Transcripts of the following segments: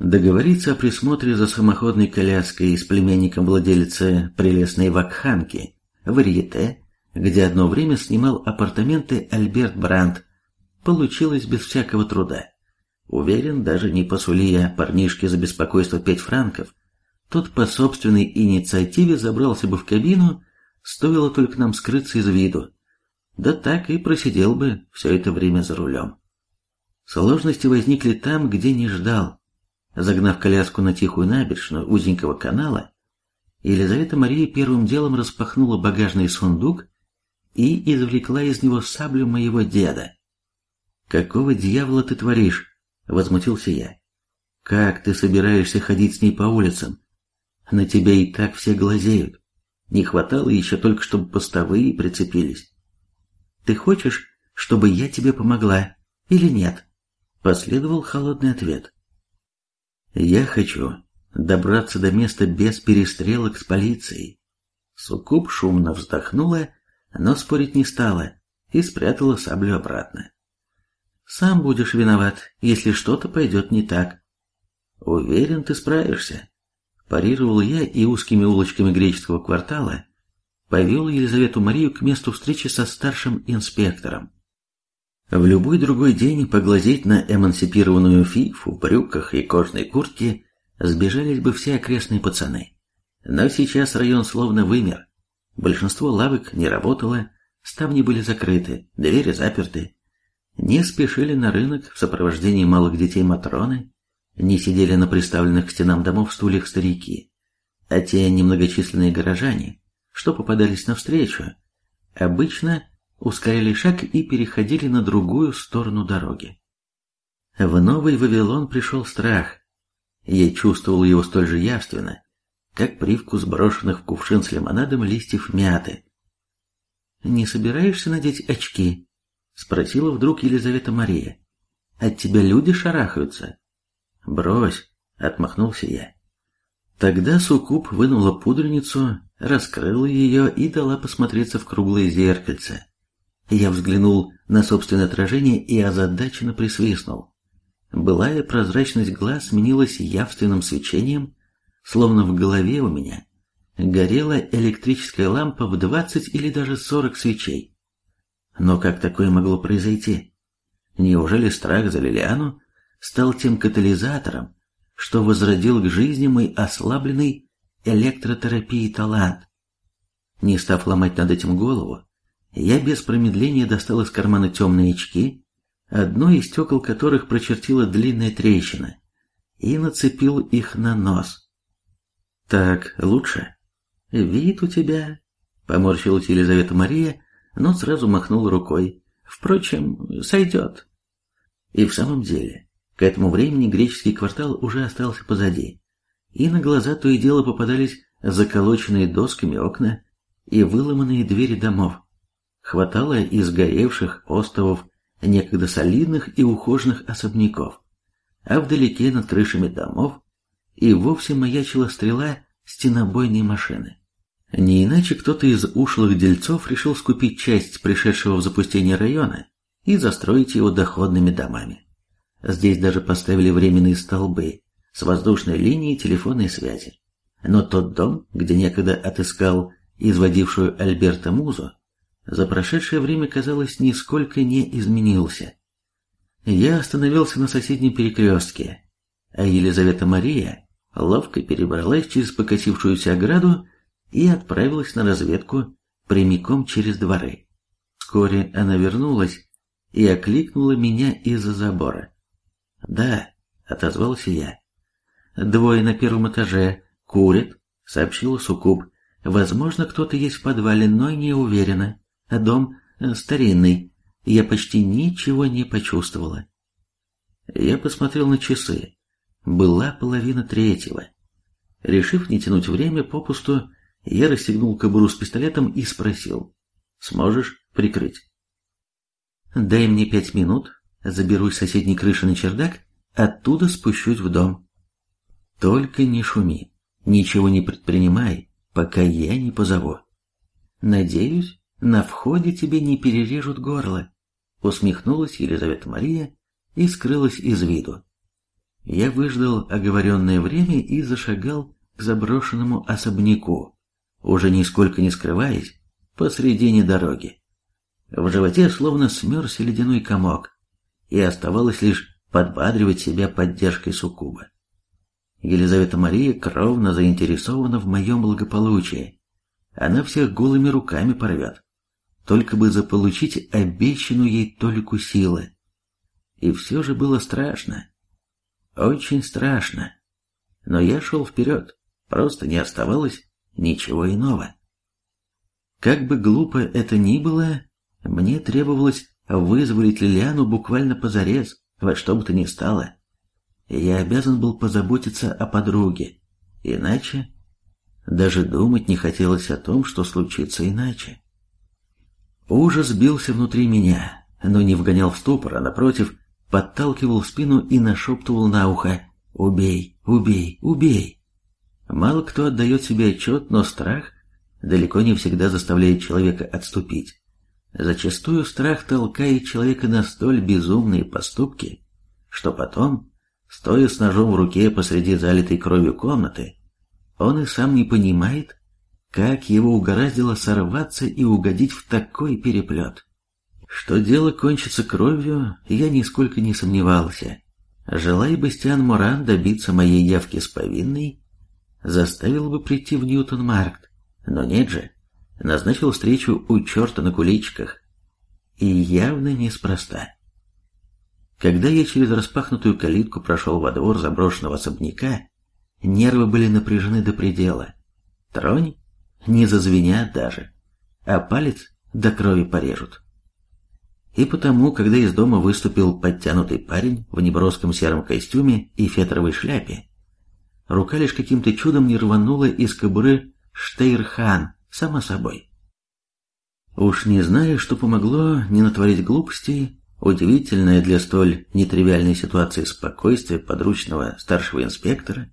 Договориться о присмотре за самоходной коляской с племянником владелицы прелестной вакханки, Варьете, где одно время снимал апартаменты Альберт Брандт, получилось без всякого труда. Уверен, даже не посули я парнишке за беспокойство пять франков, тот по собственной инициативе забрался бы в кабину, стоило только нам скрыться из виду. Да так и просидел бы все это время за рулем. Сложности возникли там, где не ждал. Загнав коляску на тихую набережную узенького канала, Елизавета Мария первым делом распахнула багажный сундук и извлекла из него саблю моего деда. «Какого дьявола ты творишь?» — возмутился я. «Как ты собираешься ходить с ней по улицам? На тебя и так все глазеют. Не хватало еще только, чтобы постовые прицепились. Ты хочешь, чтобы я тебе помогла или нет?» Последовал холодный ответ. Я хочу добраться до места без перестрелок с полицией. Суккуб шумно вздохнула, но спорить не стала и спрятала саблю обратно. Сам будешь виноват, если что-то пойдет не так. Уверен, ты справишься. Парировал я и узкими улочками греческого квартала повел Елизавету Марию к месту встречи со старшим инспектором. В любой другой день поглазеть на эмансипированную фифу в брюках и кожной куртке сбежались бы все окрестные пацаны. Но сейчас район словно вымер. Большинство лавок не работало, ставни были закрыты, двери заперты. Не спешили на рынок в сопровождении малых детей Матроны, не сидели на приставленных к стенам домов стульях старики, а те немногочисленные горожане, что попадались навстречу, обычно ускоряли шаг и переходили на другую сторону дороги. В Новый Вавилон пришел страх. Я чувствовал его столь же явственно, как привкус брошенных в кувшин с лимонадом листьев мяты. «Не собираешься надеть очки?» — спросила вдруг Елизавета Мария. «От тебя люди шарахаются». «Брось», — отмахнулся я. Тогда Сукуб вынула пудреницу, раскрыла ее и дала посмотреться в круглое зеркальце. Я взглянул на собственное отражение и озадаченно присвистнул. Былая прозрачность глаз сменилась явственным свечением, словно в голове у меня горела электрическая лампа в двадцать или даже сорок свечей. Но как такое могло произойти? Неужели страх за Лилиану стал тем катализатором, что возродил к жизни мой ослабленный электротерапией талант? Не став ломать над этим голову, я без промедления достал из кармана темные очки, одно из стекол которых прочертила длинная трещина, и нацепил их на нос. «Так лучше?» «Вид у тебя...» — поморщилась Елизавета Мария, но сразу махнула рукой. «Впрочем, сойдет». И в самом деле, к этому времени греческий квартал уже остался позади, и на глаза то и дело попадались заколоченные досками окна и выломанные двери домов. Хватало и сгоревших островов некогда солидных и ухоженных особняков, а вдалеке над крышами домов и вовсе маячила стрела стенобойной машины. Не иначе кто-то из ушлых дельцов решил скупить часть пришедшего в запустение района и застроить его доходными домами. Здесь даже поставили временные столбы с воздушной линией телефонной связи. Но тот дом, где некогда отыскал изводившую Альберта Музу, за прошедшее время, казалось, нисколько не изменился. Я остановился на соседнем перекрестке, а Елизавета Мария ловко перебралась через покосившуюся ограду и отправилась на разведку прямиком через дворы. Вскоре она вернулась и окликнула меня из-за забора. «Да», — отозвался я. «Двое на первом этаже курят», — сообщила Сукуб. «Возможно, кто-то есть в подвале, но не уверена а дом э, старинный. Я почти ничего не почувствовала. Я посмотрел на часы. Была половина третьего. Решив не тянуть время попусту, я расстегнул кобуру с пистолетом и спросил. «Сможешь прикрыть?» «Дай мне пять минут, заберусь с соседней крыши на чердак, оттуда спущусь в дом. Только не шуми, ничего не предпринимай, пока я не позову. Надеюсь, на входе тебе не перережут горло, усмехнулась Елизавета Мария и скрылась из виду. Я выждал оговоренное время и зашагал к заброшенному особняку, уже нисколько не скрываясь, посредине дороги. В животе словно смерся ледяной комок, и оставалось лишь подбадривать себя поддержкой суккуба. Елизавета Мария кровно заинтересована в моем благополучии. Она всех голыми руками порвет, только бы заполучить обещанную ей толику силы. И все же было страшно. Очень страшно. Но я шел вперед, просто не оставалось ничего иного. Как бы глупо это ни было, мне требовалось вызволить Лилиану буквально позарез, во что бы то ни стало. Я обязан был позаботиться о подруге, иначе... Даже думать не хотелось о том, что случится иначе. Ужас бился внутри меня, но не вгонял в ступор, а напротив, подталкивал в спину и нашептывал на ухо «Убей, убей, убей!». Мало кто отдает себе отчет, но страх далеко не всегда заставляет человека отступить. Зачастую страх толкает человека на столь безумные поступки, что потом, стоя с ножом в руке посреди залитой кровью комнаты, он и сам не понимает, как его угораздило сорваться и угодить в такой переплет. Что дело кончится кровью, я нисколько не сомневался. Желая Бастиан Моран добиться моей явки с повинной, заставил бы прийти в Ньютон-Маркт, но нет же, назначил встречу у черта на куличках. И явно неспроста. Когда я через распахнутую калитку прошел во двор заброшенного особняка, нервы были напряжены до предела. Тронь, не зазвенят даже, а палец до крови порежут. И потому, когда из дома выступил подтянутый парень в неброском сером костюме и фетровой шляпе, рука лишь каким-то чудом не рванула из кобуры Штейрхан, само собой. Уж не знаю, что помогло не натворить глупостей, удивительное для столь нетривиальной ситуации спокойствие подручного старшего инспектора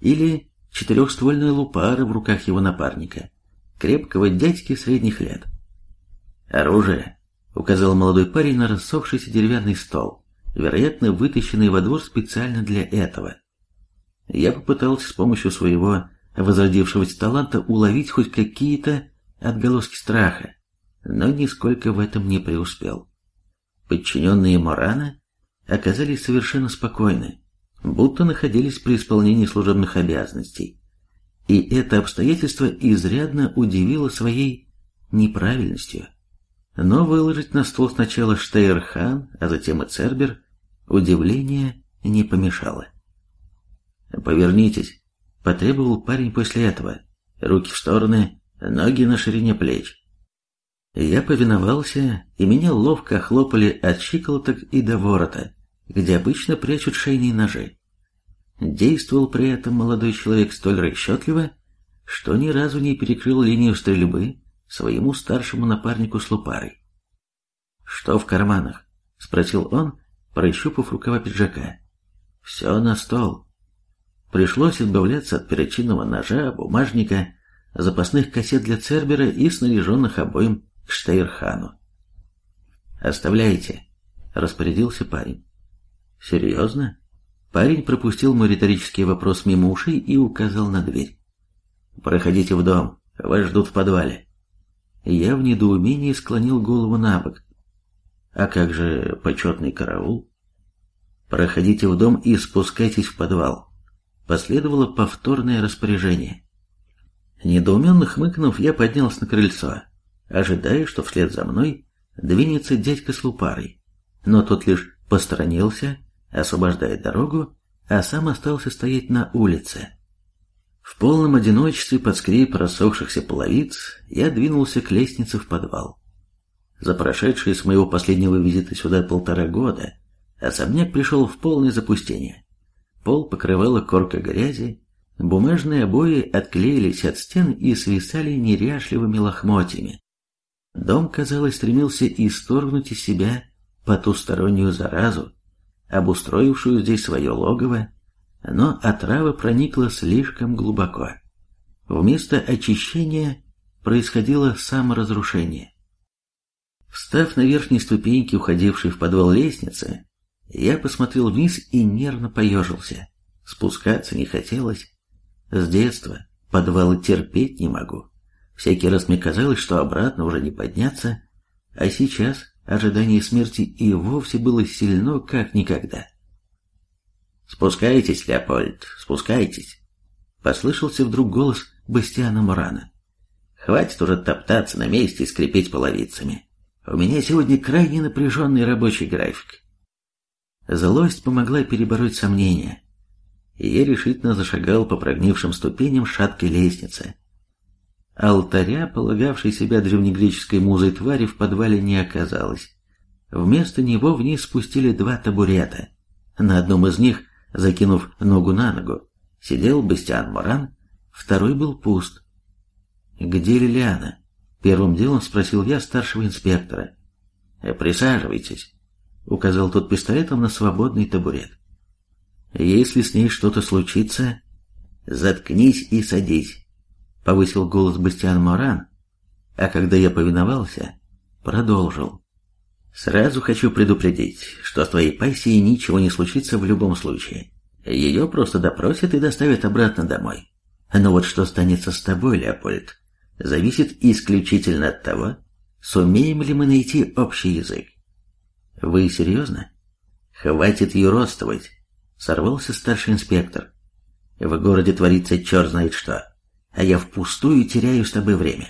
или четырехствольная лупара в руках его напарника, крепкого дядьки средних лет. Оружие указал молодой парень на рассохшийся деревянный стол, вероятно, вытащенный во двор специально для этого. Я попытался с помощью своего возродившегося таланта уловить хоть какие-то отголоски страха, но нисколько в этом не преуспел. Подчиненные Морана оказались совершенно спокойны, будто находились при исполнении служебных обязанностей. И это обстоятельство изрядно удивило своей неправильностью. Но выложить на стол сначала Штейрхан, а затем и Цербер, удивление не помешало. «Повернитесь», — потребовал парень после этого. Руки в стороны, ноги на ширине плеч. Я повиновался, и меня ловко хлопали от щиколоток и до ворота, где обычно прячут шейные ножи. Действовал при этом молодой человек столь расчетливо, что ни разу не перекрыл линию стрельбы своему старшему напарнику с лупарой. «Что в карманах?» — спросил он, прощупав рукава пиджака. «Все на стол». Пришлось избавляться от перочинного ножа, бумажника, запасных кассет для Цербера и снаряженных обоим к Штейрхану. «Оставляйте», — распорядился парень. «Серьезно?» Парень пропустил мой риторический вопрос мимо ушей и указал на дверь. «Проходите в дом, вас ждут в подвале». Я в недоумении склонил голову на бок. А как же почетный караул? Проходите в дом и спускайтесь в подвал. Последовало повторное распоряжение. Недоуменно хмыкнув, я поднялся на крыльцо, ожидая, что вслед за мной двинется дядька с лупарой. Но тот лишь посторонился, освобождая дорогу, а сам остался стоять на улице. В полном одиночестве под скрип рассохшихся половиц я двинулся к лестнице в подвал. За прошедшие с моего последнего визита сюда полтора года особняк пришел в полное запустение. Пол покрывала корка грязи, бумажные обои отклеились от стен и свисали неряшливыми лохмотьями. Дом, казалось, стремился исторгнуть из себя потустороннюю заразу, обустроившую здесь свое логово но отрава проникла слишком глубоко. Вместо очищения происходило саморазрушение. Встав на верхней ступеньке, уходившей в подвал лестницы, Я посмотрел вниз и нервно поежился. Спускаться не хотелось. С детства подвалы терпеть не могу. Всякий раз мне казалось, что обратно уже не подняться, а сейчас ожидание смерти и вовсе было сильно, как никогда. «Спускайтесь, Леопольд, спускайтесь!» Послышался вдруг голос Бастиана Мурана. «Хватит уже топтаться на месте и скрипеть половицами. У меня сегодня крайне напряженный рабочий график». Злость помогла перебороть сомнения, и я решительно зашагал по прогнившим ступеням шаткой лестницы. Алтаря, полагавшей себя древнегреческой музой твари, в подвале не оказалось. Вместо него вниз спустили два табурета. На одном из них Закинув ногу на ногу, сидел Бастиан Моран, второй был пуст. «Где Лилиана?» — первым делом спросил я старшего инспектора. «Э, «Присаживайтесь», — указал тот пистолетом на свободный табурет. «Если с ней что-то случится, заткнись и садись», — повысил голос Бастиан Моран, а когда я повиновался, продолжил. Сразу хочу предупредить, что с твоей пассией ничего не случится в любом случае. Ее просто допросят и доставят обратно домой. Но вот что станется с тобой, Леопольд, зависит исключительно от того, сумеем ли мы найти общий язык. Вы серьезно? Хватит юродствовать, сорвался старший инспектор. В городе творится черт знает что, а я впустую теряю с тобой время.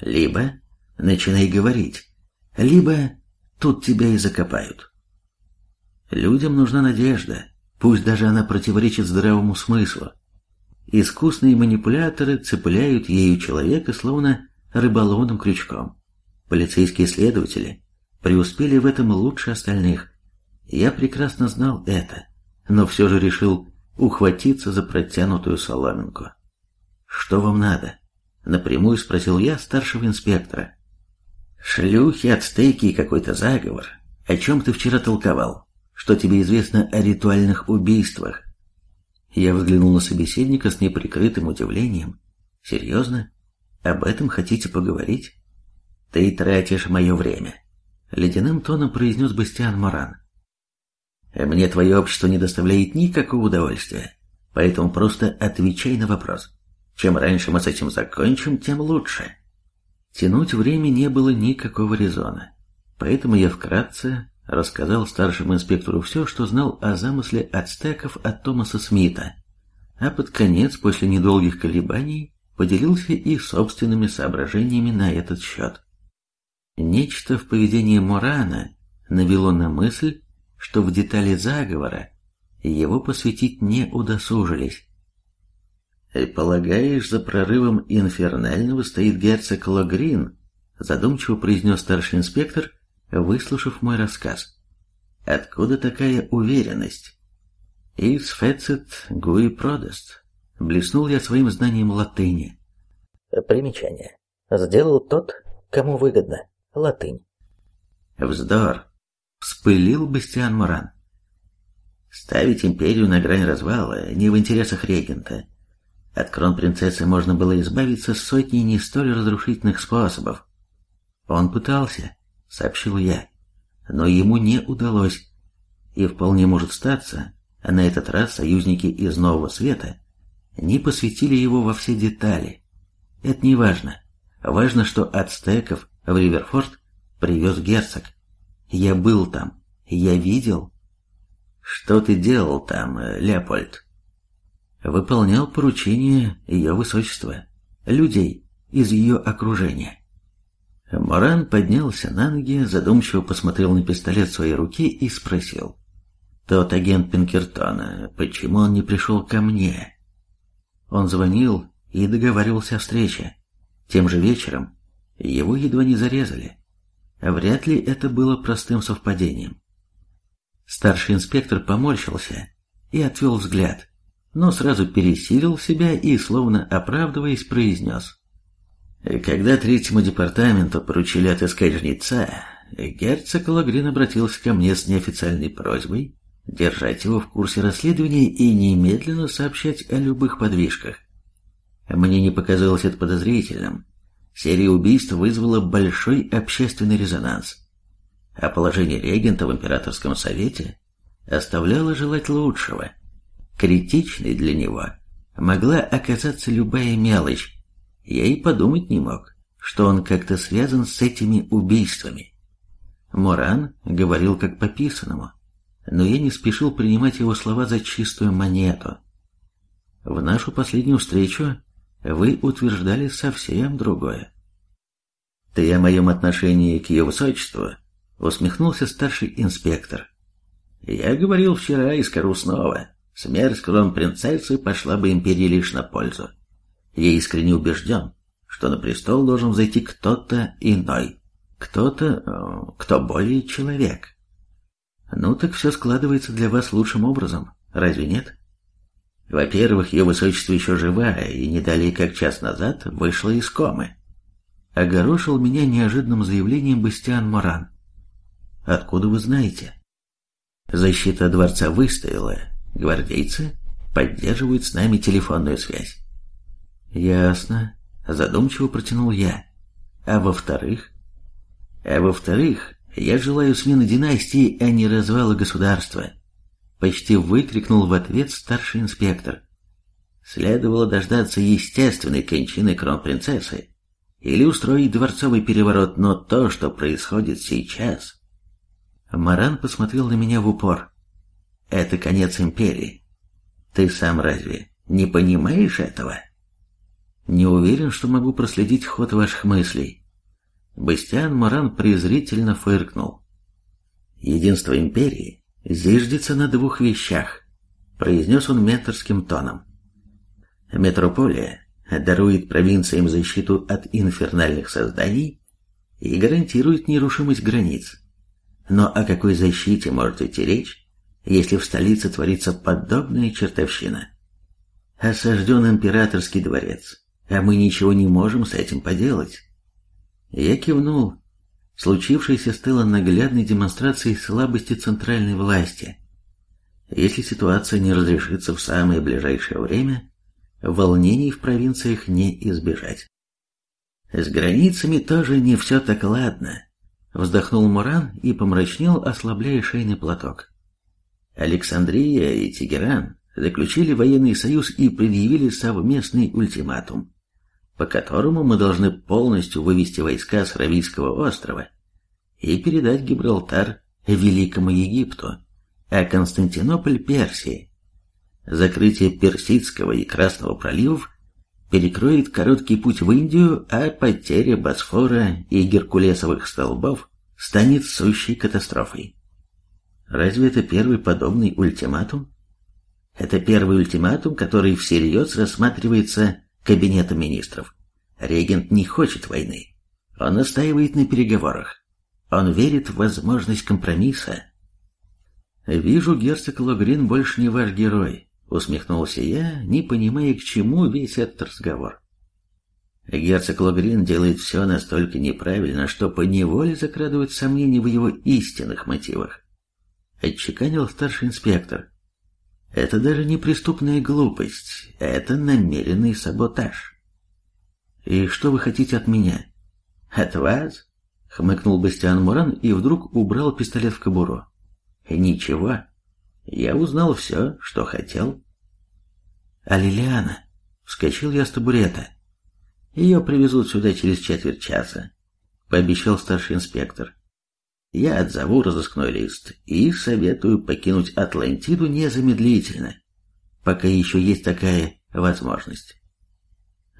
Либо начинай говорить, либо тут тебя и закопают. Людям нужна надежда, пусть даже она противоречит здравому смыслу. Искусные манипуляторы цепляют ею человека словно рыболовным крючком. Полицейские следователи преуспели в этом лучше остальных. Я прекрасно знал это, но все же решил ухватиться за протянутую соломинку. «Что вам надо?» — напрямую спросил я старшего инспектора. Шлюхи, ацтеки и какой-то заговор. О чем ты вчера толковал? Что тебе известно о ритуальных убийствах? Я взглянул на собеседника с неприкрытым удивлением. Серьезно? Об этом хотите поговорить? Ты тратишь мое время. Ледяным тоном произнес Бастиан Моран. Мне твое общество не доставляет никакого удовольствия, поэтому просто отвечай на вопрос. Чем раньше мы с этим закончим, тем лучше. Тянуть время не было никакого резона, поэтому я вкратце рассказал старшему инспектору все, что знал о замысле ацтеков от Томаса Смита, а под конец, после недолгих колебаний, поделился и собственными соображениями на этот счет. Нечто в поведении Морана навело на мысль, что в детали заговора его посвятить не удосужились. «Полагаешь, за прорывом инфернального стоит герцог Логрин?» задумчиво произнес старший инспектор, выслушав мой рассказ. «Откуда такая уверенность?» «Ис фецит гуи продаст», — блеснул я своим знанием латыни. Примечание. Сделал тот, кому выгодно. Латынь. «Вздор!» — вспылил Бастиан Моран. «Ставить империю на грань развала не в интересах регента». От кронпринцессы можно было избавиться сотней не столь разрушительных способов. Он пытался, сообщил я, но ему не удалось. И вполне может статься, а на этот раз союзники из Нового Света не посвятили его во все детали. Это не важно. Важно, что ацтеков в Риверфорд привез герцог. Я был там, я видел. Что ты делал там, Леопольд? Выполнял поручения ее высочества, людей из ее окружения. Моран поднялся на ноги, задумчиво посмотрел на пистолет в своей руке и спросил. «Тот агент Пинкертона, почему он не пришел ко мне?» Он звонил и договаривался о встрече. Тем же вечером его едва не зарезали. Вряд ли это было простым совпадением. Старший инспектор поморщился и отвел взгляд но сразу пересилил себя и, словно оправдываясь, произнес. Когда третьему департаменту поручили отыскать жнеца, герцог Лагрин обратился ко мне с неофициальной просьбой держать его в курсе расследования и немедленно сообщать о любых подвижках. Мне не показалось это подозрительным. Серия убийств вызвала большой общественный резонанс. А положение регента в императорском совете оставляла желать лучшего. Критичной для него могла оказаться любая мелочь. Я и подумать не мог, что он как-то связан с этими убийствами. Моран говорил как по писанному, но я не спешил принимать его слова за чистую монету. В нашу последнюю встречу вы утверждали совсем другое. «Ты о моем отношении к ее высочеству?» — усмехнулся старший инспектор. «Я говорил вчера и скажу снова. Смерть кронпринцессы пошла бы империи лишь на пользу. Я искренне убежден, что на престол должен зайти кто-то иной, кто-то, э, кто более человек. Ну так все складывается для вас лучшим образом, разве нет? Во-первых, ее высочество еще живая и не далее как час назад вышла из комы. Огорошил меня неожиданным заявлением Бастиан Моран. Откуда вы знаете? Защита дворца выстояла. Гвардейцы поддерживают с нами телефонную связь. Ясно. Задумчиво протянул я. А во-вторых? А во-вторых, я желаю смены династии, а не развала государства. Почти выкрикнул в ответ старший инспектор. Следовало дождаться естественной кончины кронпринцессы или устроить дворцовый переворот, но то, что происходит сейчас... Маран посмотрел на меня в упор. Это конец империи. Ты сам разве не понимаешь этого? Не уверен, что могу проследить ход ваших мыслей. Бастиан Маран презрительно фыркнул. Единство империи зиждется на двух вещах, произнес он менторским тоном. Метрополия дарует провинциям защиту от инфернальных созданий и гарантирует нерушимость границ. Но о какой защите может идти речь, если в столице творится подобная чертовщина? Осажден императорский дворец, а мы ничего не можем с этим поделать. Я кивнул. Случившееся стало наглядной демонстрацией слабости центральной власти. Если ситуация не разрешится в самое ближайшее время, волнений в провинциях не избежать. С границами тоже не все так ладно. Вздохнул Муран и помрачнел, ослабляя шейный платок. Александрия и Тегеран заключили военный союз и предъявили совместный ультиматум, по которому мы должны полностью вывести войска с Равийского острова и передать Гибралтар Великому Египту, а Константинополь – Персии. Закрытие Персидского и Красного проливов перекроет короткий путь в Индию, а потеря Босфора и Геркулесовых столбов станет сущей катастрофой. Разве это первый подобный ультиматум? Это первый ультиматум, который всерьез рассматривается Кабинетом министров. Регент не хочет войны. Он настаивает на переговорах. Он верит в возможность компромисса. «Вижу, герцог Логрин больше не ваш герой», Усмехнулся я, не понимая, к чему весь этот разговор. Герцог Логрин делает все настолько неправильно, что поневоле закрадывают сомнения в его истинных мотивах. Отчеканил старший инспектор. Это даже не преступная глупость, это намеренный саботаж. «И что вы хотите от меня?» «От вас?» — хмыкнул Бастиан Муран и вдруг убрал пистолет в кобуру. «Ничего. Я узнал все, что хотел. А Лилиана? Вскочил я с табурета. Ее привезут сюда через четверть часа, пообещал старший инспектор. Я отзову разыскной лист и советую покинуть Атлантиду незамедлительно, пока еще есть такая возможность.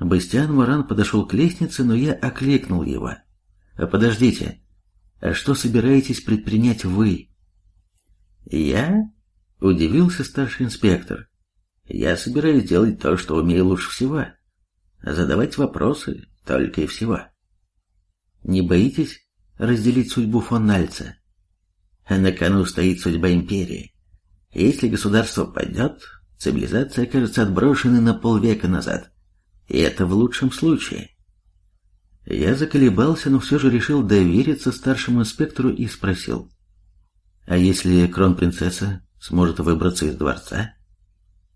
Бастиан Моран подошел к лестнице, но я окликнул его. «Подождите, а что собираетесь предпринять вы?» «Я?» Удивился старший инспектор. Я собираюсь делать то, что умею лучше всего. Задавать вопросы только и всего. Не боитесь разделить судьбу фон Нальца? На кону стоит судьба империи. Если государство падет, цивилизация окажется отброшенной на полвека назад. И это в лучшем случае. Я заколебался, но все же решил довериться старшему инспектору и спросил. А если кронпринцесса сможет выбраться из дворца?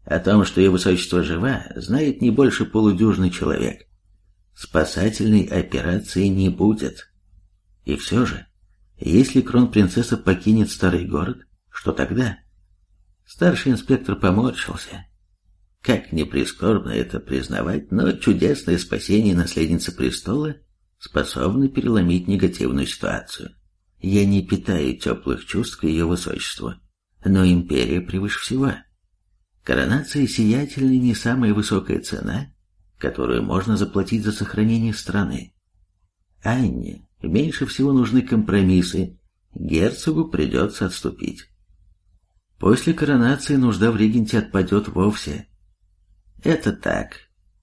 О том, что ее высочество жива, знает не больше полудюжный человек. Спасательной операции не будет. И все же, если кронпринцесса покинет старый город, что тогда? Старший инспектор поморщился. Как ни прискорбно это признавать, но чудесное спасение наследницы престола способно переломить негативную ситуацию. Я не питаю теплых чувств к ее высочеству, но империя превыше всего. Коронация сиятельной не самая высокая цена, которую можно заплатить за сохранение страны. Анне меньше всего нужны компромиссы, герцогу придется отступить. После коронации нужда в регенте отпадет вовсе. Это так,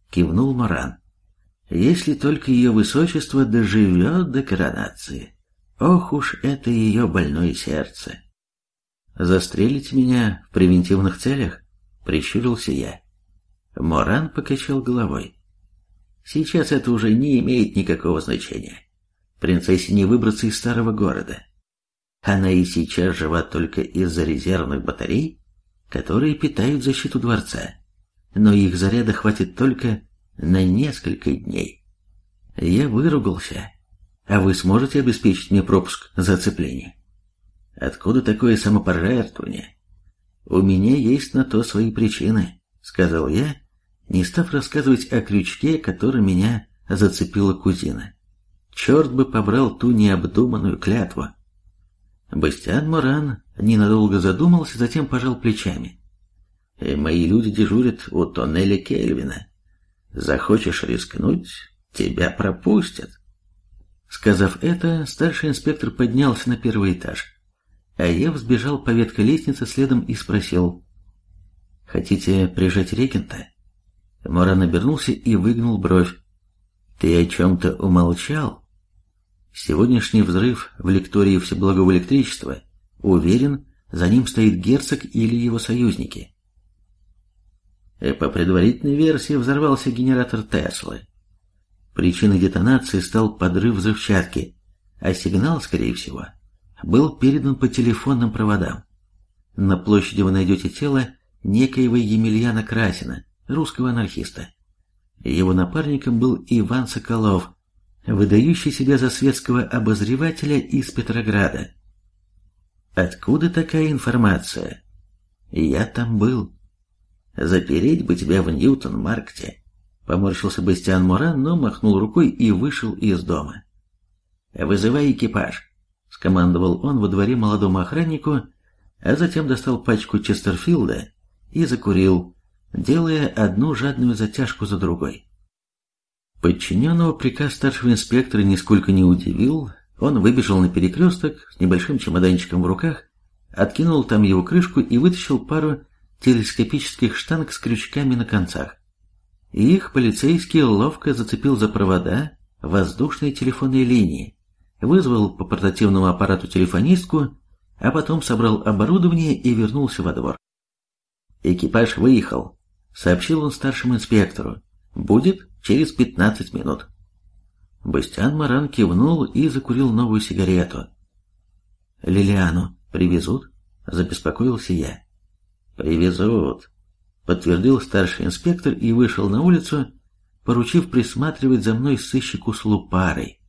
кивнул Маран. Если только ее высочество доживет до коронации. Ох уж это ее больное сердце. Застрелить меня в превентивных целях? Прищурился я. Моран покачал головой. Сейчас это уже не имеет никакого значения. Принцессе не выбраться из старого города. Она и сейчас жива только из-за резервных батарей, которые питают защиту дворца. Но их заряда хватит только на несколько дней. Я выругался. А вы сможете обеспечить мне пропуск зацепления? Откуда такое самопожертвование? У меня есть на то свои причины, сказал я, не став рассказывать о крючке, который меня зацепила кузина. Черт бы побрал ту необдуманную клятву. Бастиан Моран ненадолго задумался, затем пожал плечами. «Э, «Мои люди дежурят у тоннеля Кельвина. Захочешь рискнуть, тебя пропустят». Сказав это, старший инспектор поднялся на первый этаж, а я взбежал по ветке лестницы следом и спросил. «Хотите прижать регента?» Моран обернулся и выгнул бровь. «Ты о чем-то умолчал?» Сегодняшний взрыв в лектории Всеблагого Электричества, уверен, за ним стоит герцог или его союзники. По предварительной версии взорвался генератор Теслы. Причиной детонации стал подрыв взрывчатки, а сигнал, скорее всего, был передан по телефонным проводам. На площади вы найдете тело некоего Емельяна Красина, русского анархиста. Его напарником был Иван Соколов, выдающий себя за светского обозревателя из Петрограда. Откуда такая информация? Я там был. Запереть бы тебя в Ньютон-Маркте. Поморщился Бастиан Моран, но махнул рукой и вышел из дома. «Вызывай экипаж», — скомандовал он во дворе молодому охраннику, а затем достал пачку Честерфилда и закурил, делая одну жадную затяжку за другой. Подчиненного приказ старшего инспектора нисколько не удивил, он выбежал на перекресток с небольшим чемоданчиком в руках, откинул там его крышку и вытащил пару телескопических штанг с крючками на концах. Их полицейский ловко зацепил за провода воздушной телефонной линии, вызвал по портативному аппарату телефонистку, а потом собрал оборудование и вернулся во двор. «Экипаж выехал», — сообщил он старшему инспектору. «Будет через пятнадцать минут». Бастиан Маран кивнул и закурил новую сигарету. «Лилиану привезут?» — забеспокоился я. «Привезут», подтвердил старший инспектор и вышел на улицу, поручив присматривать за мной сыщику с лупарой.